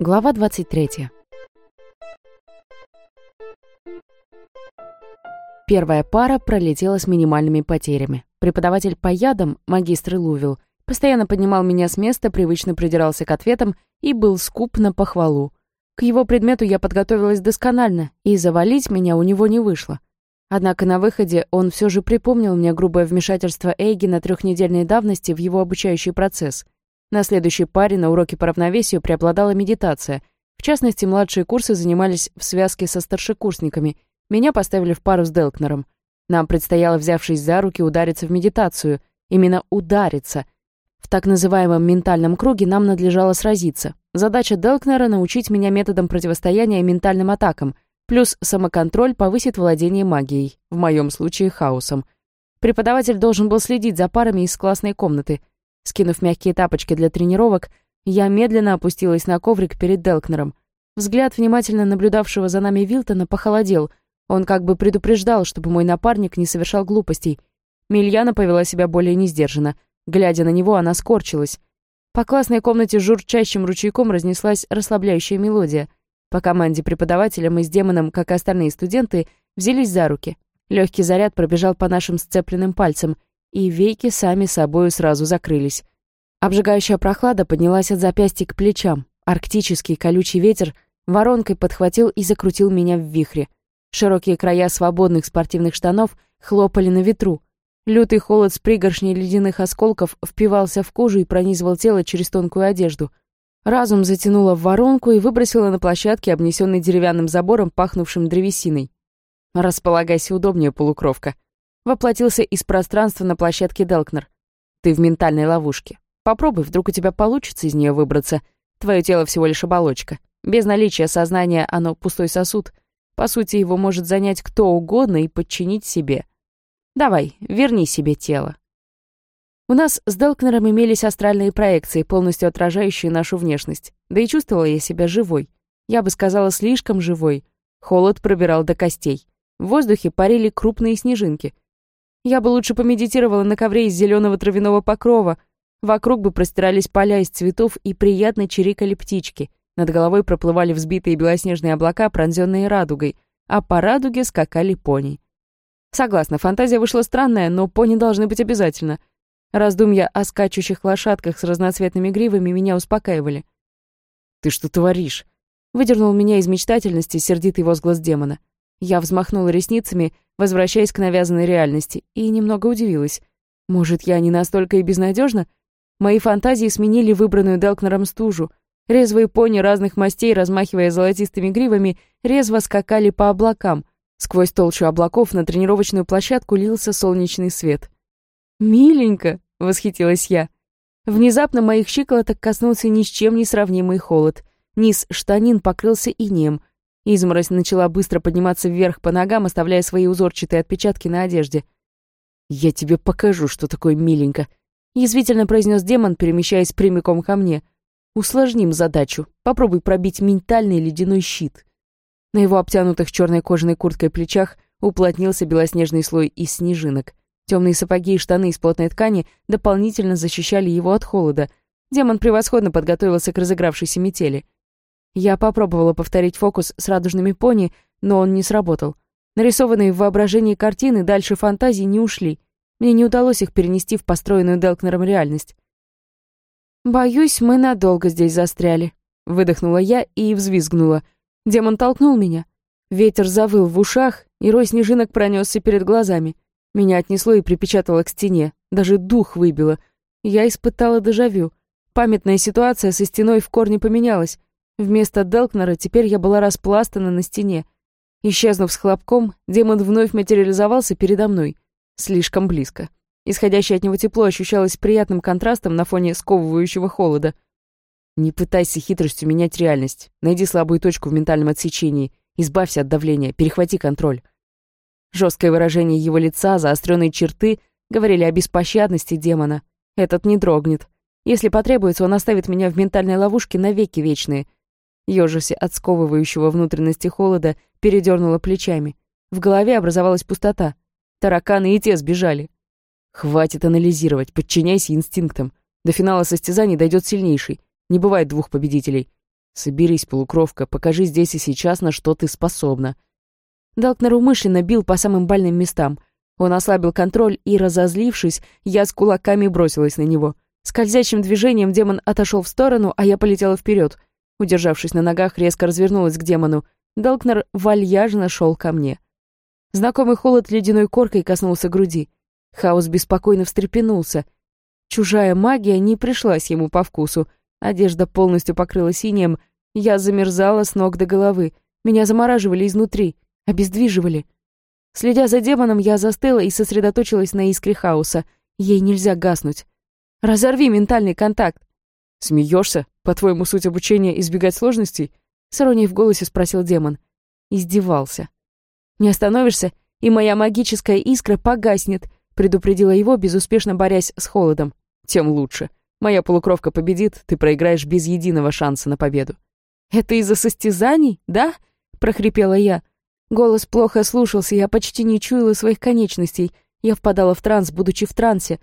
Глава 23. Первая пара пролетела с минимальными потерями. Преподаватель по ядам, магистр Лувил, постоянно поднимал меня с места, привычно придирался к ответам и был скуп на похвалу. К его предмету я подготовилась досконально, и завалить меня у него не вышло. Однако на выходе он все же припомнил мне грубое вмешательство Эйги на трехнедельной давности в его обучающий процесс — на следующей паре на уроке по равновесию преобладала медитация. В частности, младшие курсы занимались в связке со старшекурсниками. Меня поставили в пару с Делкнером. Нам предстояло, взявшись за руки, удариться в медитацию. Именно удариться. В так называемом ментальном круге нам надлежало сразиться. Задача Делкнера — научить меня методам противостояния ментальным атакам, плюс самоконтроль повысит владение магией, в моем случае хаосом. Преподаватель должен был следить за парами из классной комнаты — Скинув мягкие тапочки для тренировок, я медленно опустилась на коврик перед Делкнером. Взгляд внимательно наблюдавшего за нами Вилтона похолодел. Он как бы предупреждал, чтобы мой напарник не совершал глупостей. Мильяна повела себя более несдержанно. Глядя на него, она скорчилась. По классной комнате журчащим ручейком разнеслась расслабляющая мелодия. По команде преподавателя мы с демоном, как и остальные студенты, взялись за руки. Легкий заряд пробежал по нашим сцепленным пальцам — и веки сами собою сразу закрылись. Обжигающая прохлада поднялась от запястья к плечам. Арктический колючий ветер воронкой подхватил и закрутил меня в вихре. Широкие края свободных спортивных штанов хлопали на ветру. Лютый холод с пригоршней ледяных осколков впивался в кожу и пронизывал тело через тонкую одежду. Разум затянуло в воронку и выбросило на площадке, обнесенной деревянным забором, пахнувшим древесиной. «Располагайся удобнее, полукровка», воплотился из пространства на площадке Делкнер. «Ты в ментальной ловушке. Попробуй, вдруг у тебя получится из нее выбраться. Твое тело всего лишь оболочка. Без наличия сознания оно пустой сосуд. По сути, его может занять кто угодно и подчинить себе. Давай, верни себе тело». У нас с Делкнером имелись астральные проекции, полностью отражающие нашу внешность. Да и чувствовала я себя живой. Я бы сказала, слишком живой. Холод пробирал до костей. В воздухе парили крупные снежинки — я бы лучше помедитировала на ковре из зеленого травяного покрова. Вокруг бы простирались поля из цветов и приятно чирикали птички. Над головой проплывали взбитые белоснежные облака, пронзенные радугой, а по радуге скакали пони. Согласна, фантазия вышла странная, но пони должны быть обязательно. Раздумья о скачущих лошадках с разноцветными гривами меня успокаивали. «Ты что творишь?» Выдернул меня из мечтательности сердитый возглас демона. Я взмахнула ресницами, возвращаясь к навязанной реальности, и немного удивилась. Может, я не настолько и безнадежна? Мои фантазии сменили выбранную Делкнером стужу. Резвые пони разных мастей, размахивая золотистыми гривами, резво скакали по облакам. Сквозь толщу облаков на тренировочную площадку лился солнечный свет. «Миленько!» — восхитилась я. Внезапно моих щиколоток коснулся ни с чем не сравнимый холод. Низ штанин покрылся инеем, Изморозь начала быстро подниматься вверх по ногам, оставляя свои узорчатые отпечатки на одежде. «Я тебе покажу, что такое миленько», — язвительно произнес демон, перемещаясь прямиком ко мне. «Усложним задачу. Попробуй пробить ментальный ледяной щит». На его обтянутых черной кожаной курткой плечах уплотнился белоснежный слой из снежинок. Темные сапоги и штаны из плотной ткани дополнительно защищали его от холода. Демон превосходно подготовился к разыгравшейся метели — я попробовала повторить фокус с радужными пони, но он не сработал. Нарисованные в воображении картины дальше фантазии не ушли. Мне не удалось их перенести в построенную Делкнером реальность. «Боюсь, мы надолго здесь застряли», — выдохнула я и взвизгнула. Демон толкнул меня. Ветер завыл в ушах, и рой снежинок пронесся перед глазами. Меня отнесло и припечатало к стене. Даже дух выбило. Я испытала дежавю. Памятная ситуация со стеной в корне поменялась. Вместо Делкнера теперь я была распластана на стене. Исчезнув с хлопком, демон вновь материализовался передо мной. Слишком близко. Исходящее от него тепло ощущалось приятным контрастом на фоне сковывающего холода. Не пытайся хитростью менять реальность. Найди слабую точку в ментальном отсечении. Избавься от давления, перехвати контроль. Жесткое выражение его лица, заостренные черты говорили о беспощадности демона. Этот не дрогнет. Если потребуется, он оставит меня в ментальной ловушке навеки вечные — Ёжися от сковывающего внутренности холода, передернула плечами. В голове образовалась пустота. Тараканы и те сбежали. Хватит анализировать, подчиняйся инстинктам. До финала состязаний дойдет сильнейший. Не бывает двух победителей. Соберись, полукровка, покажи здесь и сейчас, на что ты способна. Далкнер умышленно бил по самым больным местам. Он ослабил контроль, и, разозлившись, я с кулаками бросилась на него. Скользящим движением демон отошел в сторону, а я полетела вперед. Удержавшись на ногах, резко развернулась к демону. Далкнер вальяжно шел ко мне. Знакомый холод ледяной коркой коснулся груди. Хаос беспокойно встрепенулся. Чужая магия не пришлась ему по вкусу. Одежда полностью покрыла синим. Я замерзала с ног до головы. Меня замораживали изнутри, обездвиживали. Следя за демоном, я застыла и сосредоточилась на искре хаоса. Ей нельзя гаснуть. «Разорви ментальный контакт!» «Смеешься? По-твоему, суть обучения — избегать сложностей?» С иронией в голосе спросил демон. Издевался. «Не остановишься, и моя магическая искра погаснет», предупредила его, безуспешно борясь с холодом. «Тем лучше. Моя полукровка победит, ты проиграешь без единого шанса на победу». «Это из-за состязаний, да?» — прохрипела я. Голос плохо слушался, я почти не чуяла своих конечностей. Я впадала в транс, будучи в трансе.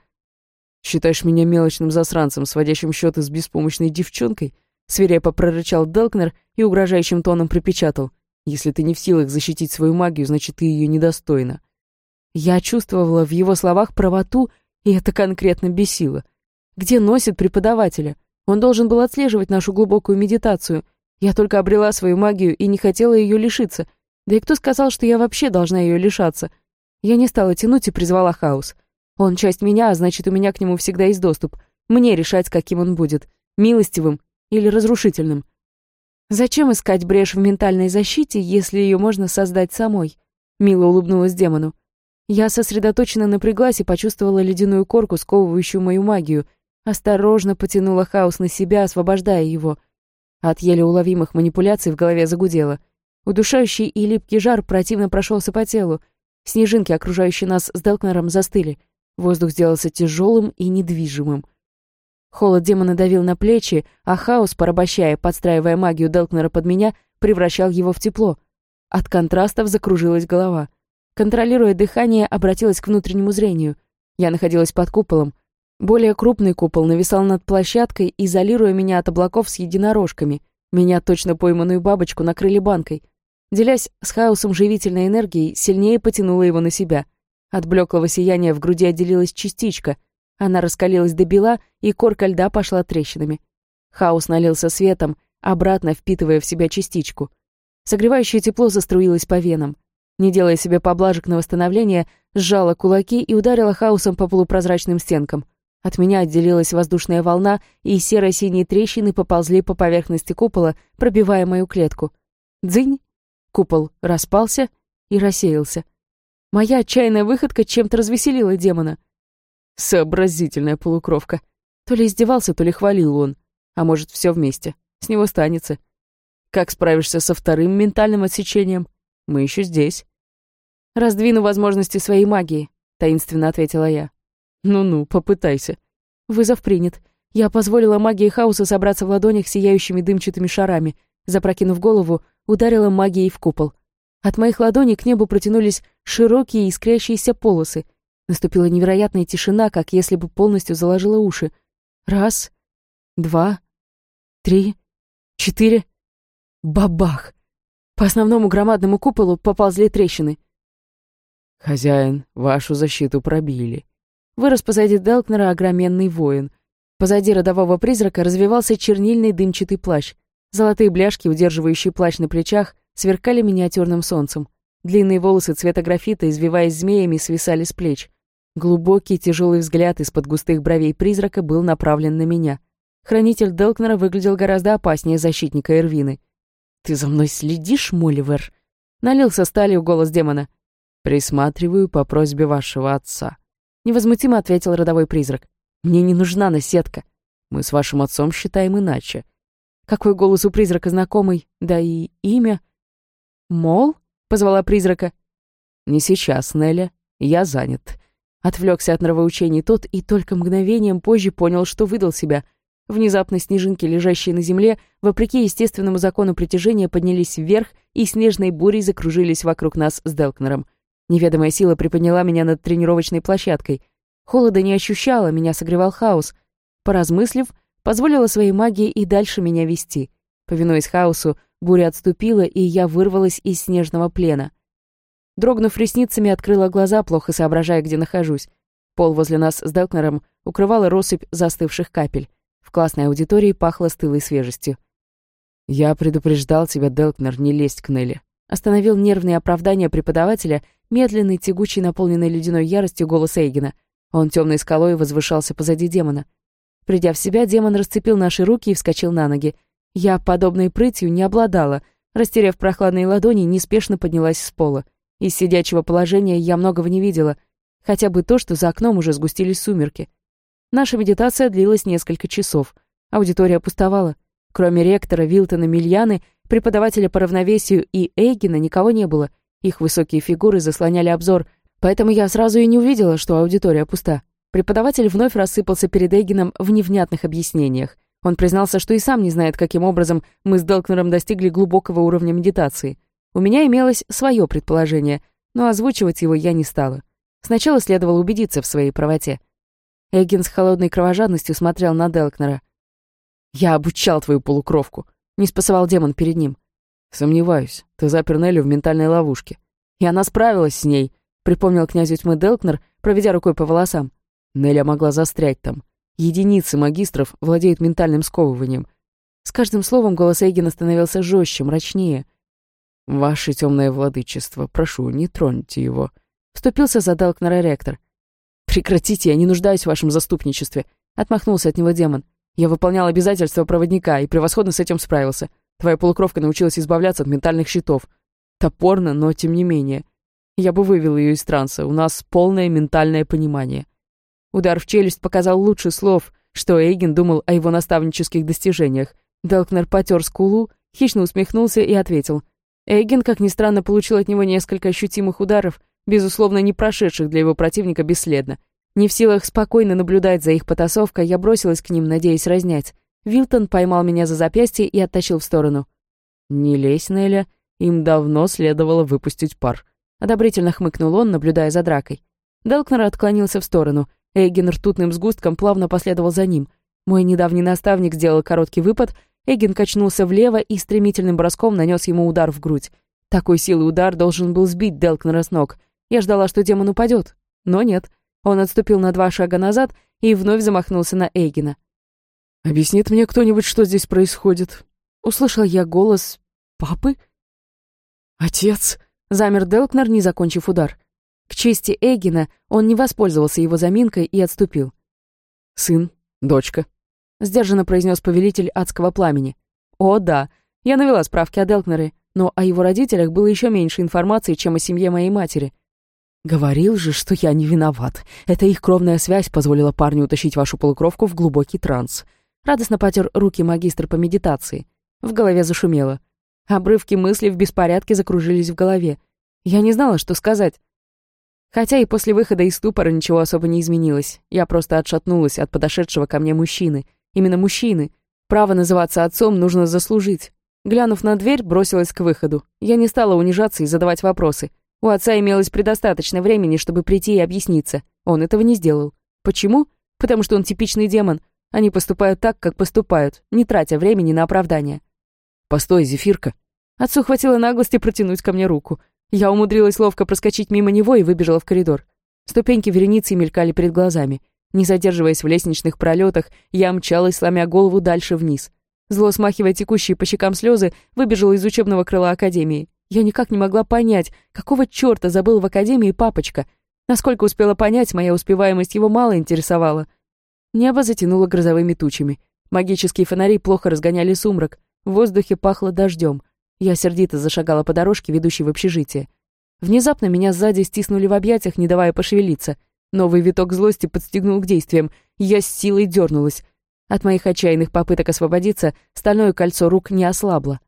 «Считаешь меня мелочным засранцем, сводящим счеты с беспомощной девчонкой?» Свирепо прорычал Делкнер и угрожающим тоном припечатал. «Если ты не в силах защитить свою магию, значит, ты ее недостойна». Я чувствовала в его словах правоту, и это конкретно бесило. Где носит преподавателя? Он должен был отслеживать нашу глубокую медитацию. Я только обрела свою магию и не хотела ее лишиться. Да и кто сказал, что я вообще должна ее лишаться? Я не стала тянуть и призвала хаос. Он часть меня, а значит, у меня к нему всегда есть доступ. Мне решать, каким он будет. Милостивым или разрушительным. Зачем искать брешь в ментальной защите, если ее можно создать самой? Мила улыбнулась демону. Я сосредоточенно напряглась и почувствовала ледяную корку, сковывающую мою магию. Осторожно потянула хаос на себя, освобождая его. От еле уловимых манипуляций в голове загудело — Удушающий и липкий жар противно прошелся по телу. Снежинки, окружающие нас с Делкнером, застыли. Воздух сделался тяжелым и недвижимым. Холод демона давил на плечи, а хаос, порабощая, подстраивая магию Делкнера под меня, превращал его в тепло. От контрастов закружилась голова. Контролируя дыхание, обратилась к внутреннему зрению. Я находилась под куполом. Более крупный купол нависал над площадкой, изолируя меня от облаков с единорожками. Меня, точно пойманную бабочку, накрыли банкой — Делясь с хаосом живительной энергией, сильнее потянула его на себя. От блеклого сияния в груди отделилась частичка. Она раскалилась до бела, и корка льда пошла трещинами. Хаос налился светом, обратно впитывая в себя частичку. Согревающее тепло заструилось по венам. Не делая себе поблажек на восстановление, сжала кулаки и ударила хаосом по полупрозрачным стенкам. От меня отделилась воздушная волна, и серо-синие трещины поползли по поверхности купола, пробивая мою клетку. Дзынь! Купол распался и рассеялся. Моя отчаянная выходка чем-то развеселила демона. Сообразительная полукровка. То ли издевался, то ли хвалил он. А может, все вместе. С него станется. Как справишься со вторым ментальным отсечением? Мы еще здесь. Раздвину возможности своей магии, таинственно ответила я. Ну-ну, попытайся. Вызов принят. Я позволила магии хаоса собраться в ладонях сияющими дымчатыми шарами. Запрокинув голову, ударила магией в купол. От моих ладоней к небу протянулись широкие искрящиеся полосы. Наступила невероятная тишина, как если бы полностью заложила уши. Раз, два, три, четыре. Бабах! По основному громадному куполу поползли трещины. «Хозяин, вашу защиту пробили». Вырос позади Делкнера огроменный воин. Позади родового призрака развивался чернильный дымчатый плащ. Золотые бляшки, удерживающие плащ на плечах, сверкали миниатюрным солнцем. Длинные волосы цвета графита, извиваясь змеями, свисали с плеч. Глубокий тяжелый взгляд из-под густых бровей призрака был направлен на меня. Хранитель Делкнера выглядел гораздо опаснее защитника Эрвины. «Ты за мной следишь, Моливер?» Налился сталью голос демона. «Присматриваю по просьбе вашего отца», — невозмутимо ответил родовой призрак. «Мне не нужна наседка. Мы с вашим отцом считаем иначе. Какой голос у призрака знакомый, да и имя. «Мол?» — позвала призрака. «Не сейчас, Неля. Я занят». Отвлекся от нравоучений тот и только мгновением позже понял, что выдал себя. Внезапно снежинки, лежащие на земле, вопреки естественному закону притяжения, поднялись вверх и снежной бурей закружились вокруг нас с Делкнером. Неведомая сила приподняла меня над тренировочной площадкой. Холода не ощущала, меня согревал хаос. Поразмыслив, позволила своей магии и дальше меня вести. Повинуясь хаосу, буря отступила, и я вырвалась из снежного плена. Дрогнув ресницами, открыла глаза, плохо соображая, где нахожусь. Пол возле нас с Делкнером укрывала россыпь застывших капель. В классной аудитории пахло стылой свежестью. «Я предупреждал тебя, Делкнер, не лезть к Нелли». Остановил нервные оправдания преподавателя, медленный, тягучий, наполненный ледяной яростью голос Эйгена. Он темной скалой возвышался позади демона. Придя в себя, демон расцепил наши руки и вскочил на ноги. Я подобной прытью не обладала. Растеряв прохладные ладони, неспешно поднялась с пола. Из сидячего положения я многого не видела, хотя бы то, что за окном уже сгустились сумерки. Наша медитация длилась несколько часов. Аудитория пустовала. Кроме ректора, Вилтона, Мильяны, преподавателя по равновесию и Эйгена никого не было. Их высокие фигуры заслоняли обзор, поэтому я сразу и не увидела, что аудитория пуста. Преподаватель вновь рассыпался перед Эйгеном в невнятных объяснениях. Он признался, что и сам не знает, каким образом мы с Делкнером достигли глубокого уровня медитации. У меня имелось свое предположение, но озвучивать его я не стала. Сначала следовало убедиться в своей правоте. Эггин с холодной кровожадностью смотрел на Делкнера. «Я обучал твою полукровку», — не спасовал демон перед ним. «Сомневаюсь. Ты запер Нелли в ментальной ловушке». «И она справилась с ней», — припомнил князю тьмы Делкнер, проведя рукой по волосам. Неля могла застрять там. Единицы магистров владеют ментальным сковыванием. С каждым словом голос Эйгена становился жестче, мрачнее. «Ваше темное владычество, прошу, не троньте его», — вступился за Далкнера ректор. «Прекратите, я не нуждаюсь в вашем заступничестве», — отмахнулся от него демон. «Я выполнял обязательства проводника и превосходно с этим справился. Твоя полукровка научилась избавляться от ментальных щитов. Топорно, но тем не менее. Я бы вывел ее из транса, у нас полное ментальное понимание». Удар в челюсть показал лучше слов, что Эйген думал о его наставнических достижениях. Делкнер потер скулу, хищно усмехнулся и ответил. Эйген, как ни странно, получил от него несколько ощутимых ударов, безусловно, не прошедших для его противника бесследно. Не в силах спокойно наблюдать за их потасовкой, я бросилась к ним, надеясь разнять. Вилтон поймал меня за запястье и оттащил в сторону. «Не лезь, Неля, им давно следовало выпустить пар», — одобрительно хмыкнул он, наблюдая за дракой. Делкнер отклонился в сторону. Эгин ртутным сгустком плавно последовал за ним. Мой недавний наставник сделал короткий выпад, Эгин качнулся влево и стремительным броском нанес ему удар в грудь. Такой силы удар должен был сбить Делкнера с ног. Я ждала, что демон упадет, но нет. Он отступил на два шага назад и вновь замахнулся на Эгина. «Объяснит мне кто-нибудь, что здесь происходит?» Услышал я голос папы. «Отец!» — замер Делкнер, не закончив удар. К чести Эгина он не воспользовался его заминкой и отступил. «Сын, дочка», — сдержанно произнес повелитель адского пламени. «О, да, я навела справки о Делкнере, но о его родителях было еще меньше информации, чем о семье моей матери». «Говорил же, что я не виноват. Это их кровная связь позволила парню утащить вашу полукровку в глубокий транс». Радостно потер руки магистр по медитации. В голове зашумело. Обрывки мыслей в беспорядке закружились в голове. Я не знала, что сказать. Хотя и после выхода из ступора ничего особо не изменилось. Я просто отшатнулась от подошедшего ко мне мужчины. Именно мужчины. Право называться отцом нужно заслужить. Глянув на дверь, бросилась к выходу. Я не стала унижаться и задавать вопросы. У отца имелось предостаточно времени, чтобы прийти и объясниться. Он этого не сделал. Почему? Потому что он типичный демон. Они поступают так, как поступают, не тратя времени на оправдание. «Постой, Зефирка!» Отцу хватило наглости протянуть ко мне руку. Я умудрилась ловко проскочить мимо него и выбежала в коридор. Ступеньки вереницы мелькали перед глазами. Не задерживаясь в лестничных пролетах, я мчалась, сломя голову дальше вниз. Зло смахивая текущие по щекам слезы, выбежала из учебного крыла Академии. Я никак не могла понять, какого черта забыл в Академии папочка. Насколько успела понять, моя успеваемость его мало интересовала. Небо затянуло грозовыми тучами. Магические фонари плохо разгоняли сумрак. В воздухе пахло дождем. Я сердито зашагала по дорожке, ведущей в общежитие. Внезапно меня сзади стиснули в объятиях, не давая пошевелиться. Новый виток злости подстегнул к действиям. Я с силой дернулась. От моих отчаянных попыток освободиться стальное кольцо рук не ослабло.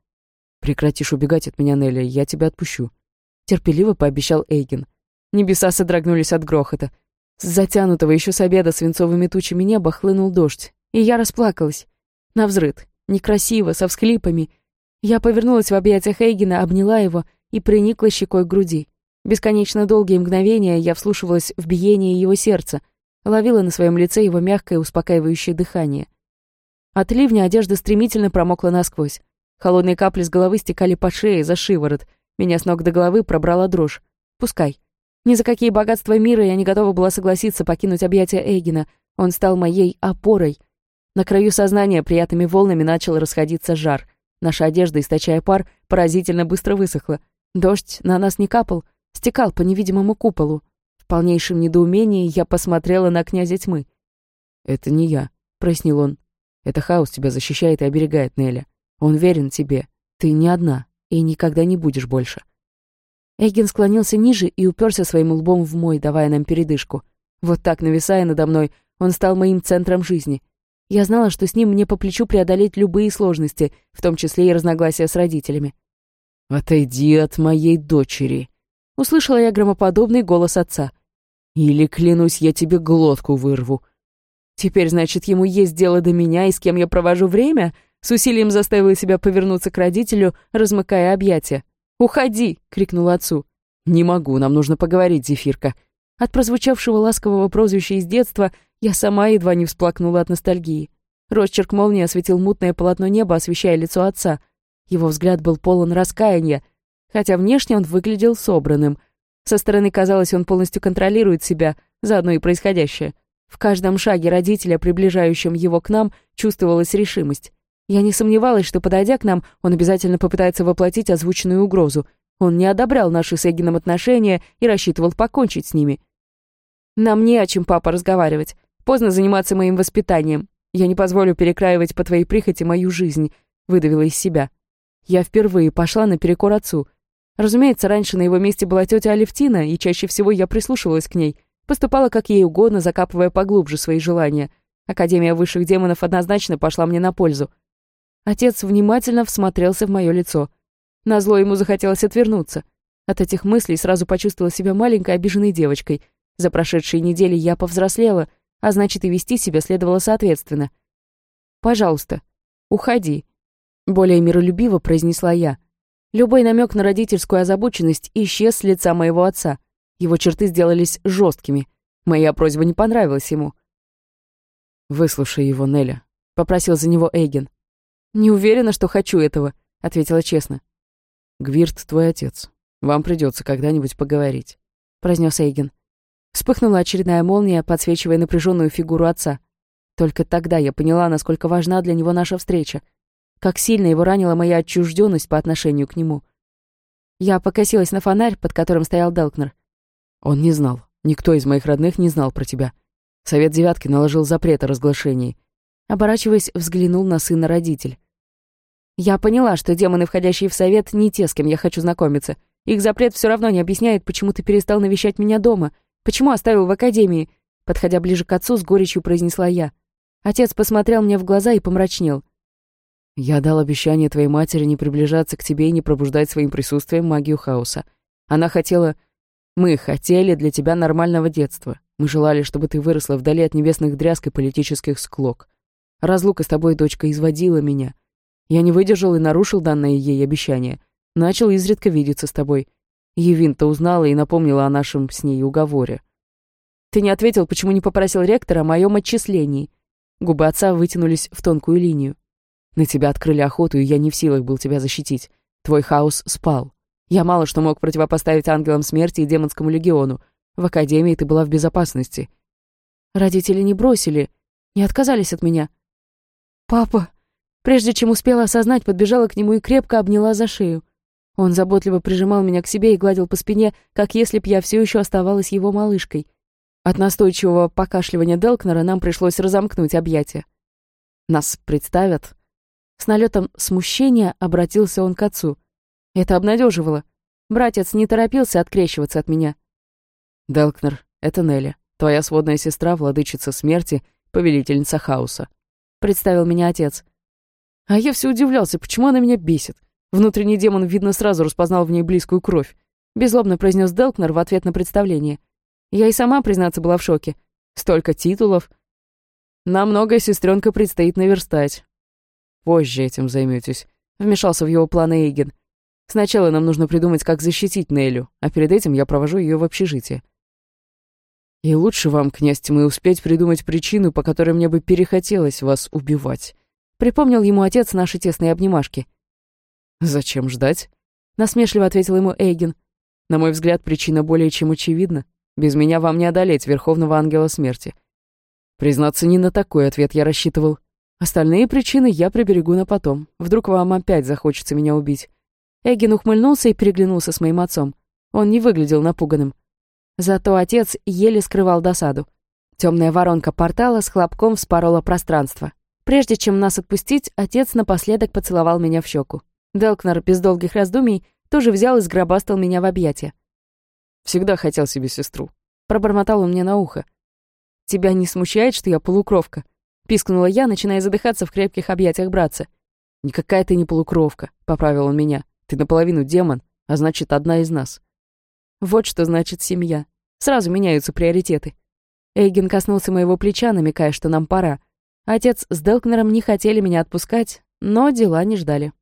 «Прекратишь убегать от меня, Нелли, я тебя отпущу», — терпеливо пообещал Эйген. Небеса содрогнулись от грохота. С затянутого еще с обеда свинцовыми тучами неба хлынул дождь, и я расплакалась. Навзрыд, некрасиво, со всхлипами, я повернулась в объятиях Эйгена, обняла его и приникла щекой к груди. Бесконечно долгие мгновения я вслушивалась в биение его сердца. ловила на своем лице его мягкое успокаивающее дыхание. От ливня одежда стремительно промокла насквозь. Холодные капли с головы стекали по шее, за шиворот. Меня с ног до головы пробрала дрожь. Пускай. Ни за какие богатства мира я не готова была согласиться покинуть объятия Эйгена. Он стал моей опорой. На краю сознания приятными волнами начал расходиться жар. Наша одежда, источая пар, поразительно быстро высохла. Дождь на нас не капал, стекал по невидимому куполу. В полнейшем недоумении я посмотрела на князя тьмы. «Это не я», — прояснил он. «Это хаос тебя защищает и оберегает, Неля. Он верен тебе. Ты не одна и никогда не будешь больше». Эгин склонился ниже и уперся своим лбом в мой, давая нам передышку. Вот так, нависая надо мной, он стал моим центром жизни. Я знала, что с ним мне по плечу преодолеть любые сложности, в том числе и разногласия с родителями. «Отойди от моей дочери», — услышала я громоподобный голос отца. «Или, клянусь, я тебе глотку вырву». Теперь, значит, ему есть дело до меня и с кем я провожу время? С усилием заставила себя повернуться к родителю, размыкая объятия. «Уходи!» — крикнула отцу. «Не могу, нам нужно поговорить, Зефирка». От прозвучавшего ласкового прозвища из детства я сама едва не всплакнула от ностальгии. Росчерк молнии осветил мутное полотно неба, освещая лицо отца. Его взгляд был полон раскаяния, хотя внешне он выглядел собранным. Со стороны казалось, он полностью контролирует себя, заодно и происходящее. В каждом шаге родителя, приближающем его к нам, чувствовалась решимость. Я не сомневалась, что, подойдя к нам, он обязательно попытается воплотить озвученную угрозу. Он не одобрял наши с Эгином отношения и рассчитывал покончить с ними. «Нам не о чем, папа, разговаривать. Поздно заниматься моим воспитанием. Я не позволю перекраивать по твоей прихоти мою жизнь», — выдавила из себя. Я впервые пошла наперекор отцу. Разумеется, раньше на его месте была тетя Алевтина, и чаще всего я прислушивалась к ней, поступала как ей угодно, закапывая поглубже свои желания. Академия высших демонов однозначно пошла мне на пользу. Отец внимательно всмотрелся в мое лицо. Назло ему захотелось отвернуться. От этих мыслей сразу почувствовала себя маленькой обиженной девочкой. За прошедшие недели я повзрослела, а значит и вести себя следовало соответственно. «Пожалуйста, уходи», — более миролюбиво произнесла я. Любой намек на родительскую озабоченность исчез с лица моего отца. Его черты сделались жесткими. Моя просьба не понравилась ему. «Выслушай его, Неля», — попросил за него Эйген. «Не уверена, что хочу этого», — ответила честно. «Гвирт твой отец. Вам придется когда-нибудь поговорить», — произнес Эйген. Вспыхнула очередная молния, подсвечивая напряженную фигуру отца. Только тогда я поняла, насколько важна для него наша встреча. Как сильно его ранила моя отчужденность по отношению к нему. Я покосилась на фонарь, под которым стоял Делкнер. Он не знал. Никто из моих родных не знал про тебя. Совет девятки наложил запрет о разглашении. Оборачиваясь, взглянул на сына родитель. Я поняла, что демоны, входящие в совет, не те, с кем я хочу знакомиться. Их запрет все равно не объясняет, почему ты перестал навещать меня дома, почему оставил в академии. Подходя ближе к отцу, с горечью произнесла я. Отец посмотрел мне в глаза и помрачнел. «Я дал обещание твоей матери не приближаться к тебе и не пробуждать своим присутствием магию хаоса. Она хотела... Мы хотели для тебя нормального детства. Мы желали, чтобы ты выросла вдали от небесных дрязг и политических склок. Разлука с тобой, дочка, изводила меня. Я не выдержал и нарушил данное ей обещание. Начал изредка видеться с тобой. Евин-то узнала и напомнила о нашем с ней уговоре. Ты не ответил, почему не попросил ректора о моем отчислении. Губы отца вытянулись в тонкую линию. На тебя открыли охоту, и я не в силах был тебя защитить. Твой хаос спал. Я мало что мог противопоставить ангелам смерти и демонскому легиону. В академии ты была в безопасности. Родители не бросили, не отказались от меня. «Папа!» Прежде чем успела осознать, подбежала к нему и крепко обняла за шею. Он заботливо прижимал меня к себе и гладил по спине, как если б я все еще оставалась его малышкой. От настойчивого покашливания Делкнера нам пришлось разомкнуть объятия. «Нас представят?» С налетом смущения обратился он к отцу. Это обнадеживало. Братец не торопился открещиваться от меня. «Делкнер, это Нелли, твоя сводная сестра, владычица смерти, повелительница хаоса», — представил меня отец. А я все удивлялся, почему она меня бесит. Внутренний демон, видно, сразу распознал в ней близкую кровь. Безлобно произнес Делкнер в ответ на представление. Я и сама, признаться, была в шоке. Столько титулов. Нам многое, сестренка, предстоит наверстать. Позже этим займетесь. Вмешался в его планы Эйген. Сначала нам нужно придумать, как защитить Нелю, а перед этим я провожу ее в общежитие. И лучше вам, князь Тьмы, успеть придумать причину, по которой мне бы перехотелось вас убивать. Припомнил ему отец наши тесные обнимашки. «Зачем ждать?» — насмешливо ответил ему Эйген. «На мой взгляд, причина более чем очевидна. Без меня вам не одолеть Верховного Ангела Смерти. Признаться, не на такой ответ я рассчитывал. Остальные причины я приберегу на потом. Вдруг вам опять захочется меня убить». Эгин ухмыльнулся и переглянулся с моим отцом. Он не выглядел напуганным. Зато отец еле скрывал досаду. Темная воронка портала с хлопком вспорола пространство. Прежде чем нас отпустить, отец напоследок поцеловал меня в щеку. Делкнер без долгих раздумий тоже взял и сгробастал меня в объятия. «Всегда хотел себе сестру», — пробормотал он мне на ухо. «Тебя не смущает, что я полукровка?» — пискнула я, начиная задыхаться в крепких объятиях братца. «Никакая ты не полукровка», — поправил он меня. «Ты наполовину демон, а значит, одна из нас». Вот что значит семья. Сразу меняются приоритеты. Эйген коснулся моего плеча, намекая, что нам пора. Отец с Делкнером не хотели меня отпускать, но дела не ждали.